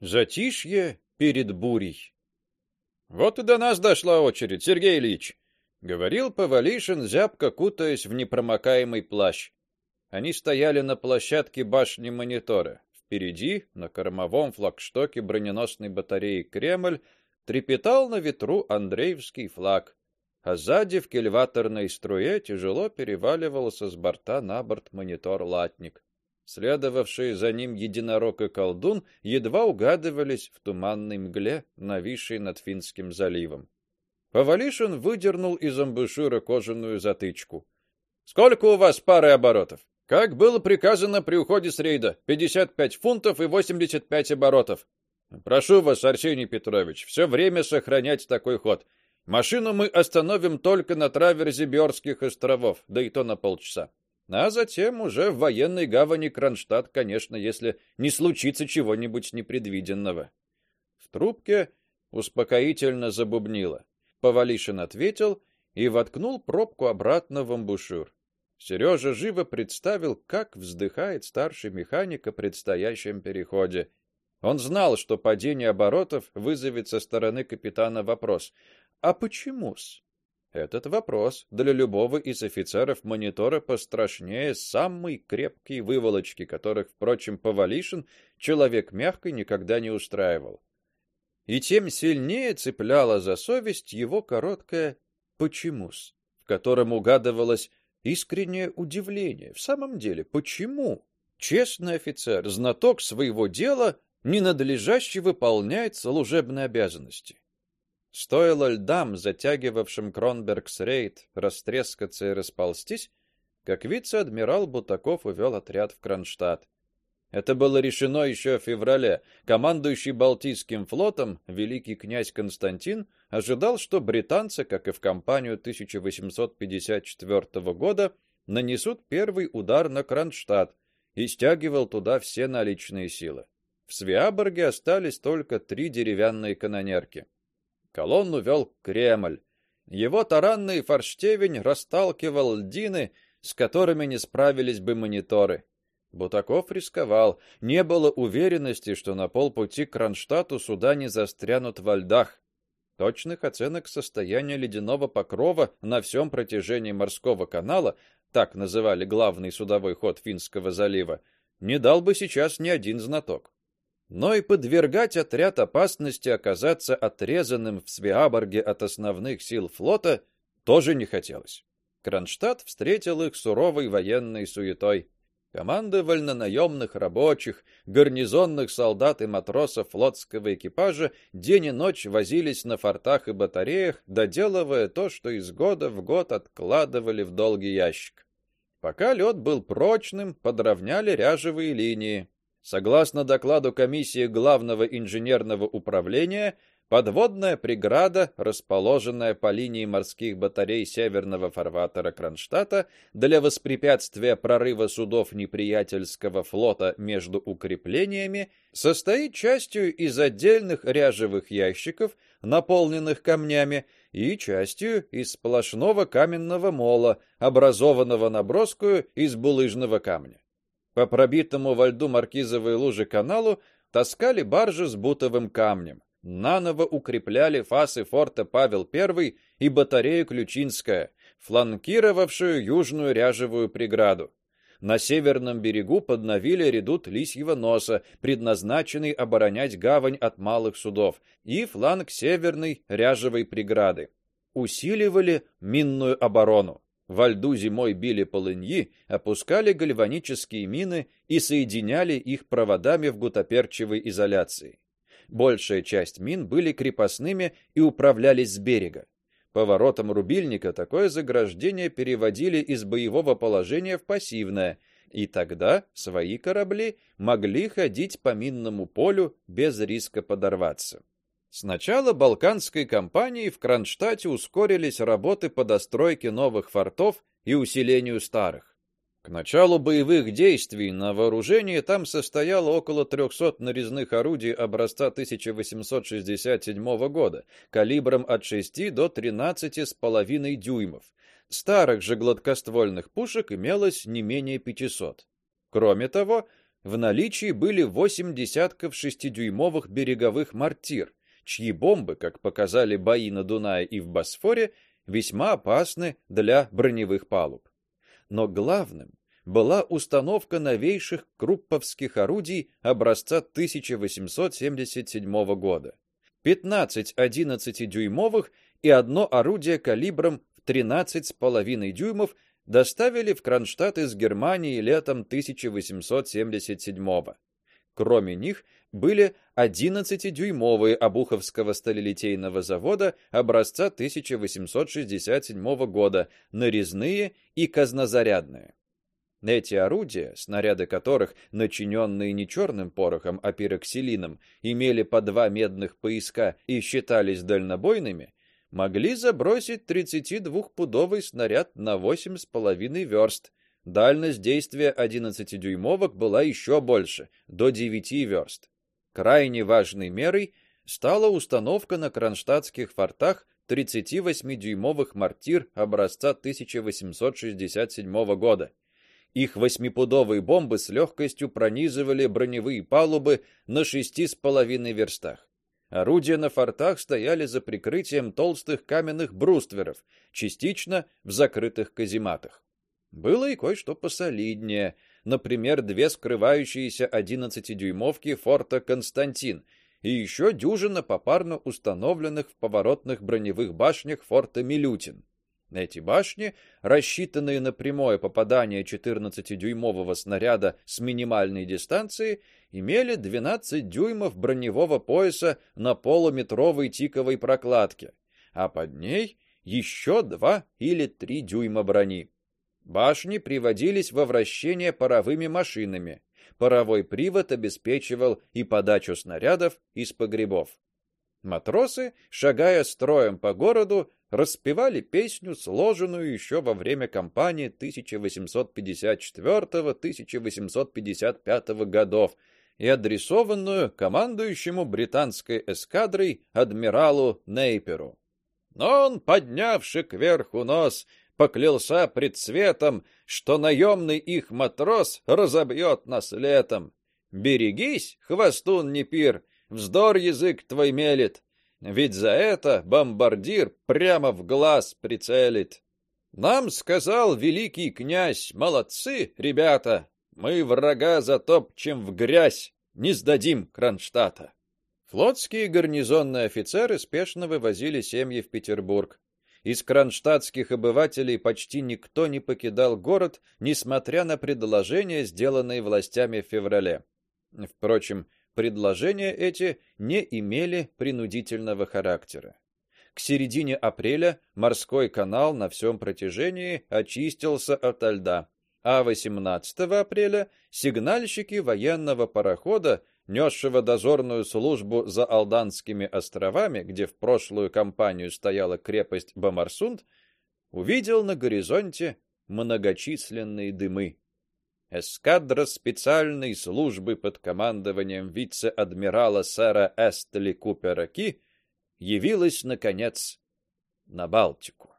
Затишье перед бурей. Вот и до нас дошла очередь, Сергей Ильич, говорил Повалишин, зябко кутаясь в непромокаемый плащ. Они стояли на площадке башни монитора. Впереди, на кормовом флагштоке броненосной батареи Кремль, трепетал на ветру Андреевский флаг, а сзади в кильваторной струе тяжело переваливался с борта на борт монитор Латник. Следовавшие за ним единорог и колдун едва угадывались в туманной мгле, нависшей над Финским заливом. Повалишин выдернул из амбушюра кожаную затычку. Сколько у вас пары оборотов? Как было приказано при уходе с рейда: 55 фунтов и 85 оборотов. Прошу вас, Арсений Петрович, все время сохранять такой ход. Машину мы остановим только на траверзе Бёрских островов, да и то на полчаса. А затем уже в военной гавани Кронштадт, конечно, если не случится чего-нибудь непредвиденного. В трубке успокоительно забубнило. Повалишин ответил и воткнул пробку обратно в амбушюр. Сережа живо представил, как вздыхает старший механик о предстоящем переходе. Он знал, что падение оборотов вызовет со стороны капитана вопрос: "А почему-с?" Этот вопрос для любого из офицеров монитора пострашнее самой крепкой выволочки, которых, впрочем, Повалишин, человек мягкий, никогда не устраивал. И тем сильнее цепляло за совесть его короткое почему-с, в котором угадывалось искреннее удивление. В самом деле, почему честный офицер, знаток своего дела, ненадлежаще выполняет служебные обязанности? Стоило льдам, затягивавшим Кронбергс рейд, растрескаться и расползтись, как вице-адмирал Бутаков увел отряд в Кронштадт. Это было решено еще в феврале. Командующий Балтийским флотом великий князь Константин ожидал, что британцы, как и в кампанию 1854 года, нанесут первый удар на Кронштадт и стягивал туда все наличные силы. В Свиаборге остались только три деревянные канонерки. Колонну вел Кремль. Его таранный форштевень расталкивал льдины, с которыми не справились бы мониторы. Бутаков рисковал. Не было уверенности, что на полпути к Кронштадту суда не застрянут во льдах. Точных оценок состояния ледяного покрова на всем протяжении морского канала, так называли главный судовой ход Финского залива, не дал бы сейчас ни один знаток но и подвергать отряд опасности оказаться отрезанным в Свиаборге от основных сил флота тоже не хотелось. Кронштадт встретил их суровой военной суетой. Команды вольнонаемных рабочих, гарнизонных солдат и матросов флотского экипажа день и ночь возились на фортах и батареях, доделывая то, что из года в год откладывали в долгий ящик. Пока лед был прочным, подровняли ряжевые линии. Согласно докладу комиссии Главного инженерного управления, подводная преграда, расположенная по линии морских батарей северного фарватера Кронштадта для воспрепятствия прорыва судов неприятельского флота между укреплениями, состоит частью из отдельных ряжевых ящиков, наполненных камнями, и частью из сплошного каменного мола, образованного наброскую из булыжного камня. По пробитому во льду маркизовой лужи каналу таскали баржи с бутовым камнем. Наново укрепляли фасы форта Павел I и батарею Ключинская, фланкировавшую южную ряжевую преграду. На северном берегу подновили редут Лисьего носа, предназначенный оборонять гавань от малых судов, и фланг северной ряжевой преграды. Усиливали минную оборону. Во льду зимой били полыньи, опускали гальванические мины и соединяли их проводами в гутоперчевой изоляции. Большая часть мин были крепостными и управлялись с берега. Поворотом рубильника такое заграждение переводили из боевого положения в пассивное, и тогда свои корабли могли ходить по минному полю без риска подорваться. С начала Балканской кампании в Кронштадте ускорились работы по достройке новых фортов и усилению старых. К началу боевых действий на вооружении там состояло около 300 нарезных орудий образца 1867 года, калибром от 6 до 13,5 дюймов. Старых же гладкоствольных пушек имелось не менее 500. Кроме того, в наличии были восемь десятков шестидюймовых береговых мортир, чьи бомбы, как показали бои на Дунае и в Босфоре, весьма опасны для броневых палуб. Но главным была установка новейших крупповских орудий образца 1877 года. 15 11-дюймовых и одно орудие калибром в 13,5 дюймов доставили в Кронштадт из Германии летом 1877 года. Кроме них были 11-дюймовые Обуховского сталелитейного завода образца 1867 года, нарезные и казнозарядные. Эти орудия, снаряды которых, начиненные не черным порохом, а пироксилином, имели по два медных пояска и считались дальнобойными, могли забросить 32-пудовый снаряд на 8,5 верст. Дальность действия 11-дюймовок была еще больше, до 9 верст. Крайне важной мерой стала установка на кронштадтских фортах 38-дюймовых мортир образца 1867 года. Их восьмипудовые бомбы с легкостью пронизывали броневые палубы на шести с половиной верстах. Орудия на фортах стояли за прикрытием толстых каменных брустверов, частично в закрытых казематах. Было и кое-что посолиднее, например, две скрывающиеся 11-дюймовки форта Константин и еще дюжина попарно установленных в поворотных броневых башнях форта Милютин. Эти башни, рассчитанные на прямое попадание 14-дюймового снаряда с минимальной дистанции, имели 12 дюймов броневого пояса на полуметровой тиковой прокладке, а под ней еще 2 или 3 дюйма брони. Башни приводились во вращение паровыми машинами. Паровой привод обеспечивал и подачу снарядов из погребов. Матросы, шагая строем по городу, распевали песню, сложенную еще во время кампании 1854-1855 годов и адресованную командующему британской эскадрой адмиралу Нейперу. Но он, поднявши кверху нос, поклялся пред светом, что наемный их матрос разобьет нас летом. Берегись, хвостун Непир, вздор язык твой мелет, ведь за это бомбардир прямо в глаз прицелит. Нам сказал великий князь: "Молодцы, ребята, мы врага затопчем в грязь, не сдадим Кронштадта". Флотские гарнизонные офицеры спешно вывозили семьи в Петербург. Из кронштадтских обывателей почти никто не покидал город, несмотря на предложения, сделанные властями в феврале. Впрочем, Предложения эти не имели принудительного характера. К середине апреля морской канал на всем протяжении очистился от льда, а 18 апреля сигнальщики военного парохода, несшего дозорную службу за Алданскими островами, где в прошлую кампанию стояла крепость Бамарсунд, увидел на горизонте многочисленные дымы. Эскадра специальной службы под командованием вице-адмирала сэра Эстли Купера Ки явилась наконец на Балтику.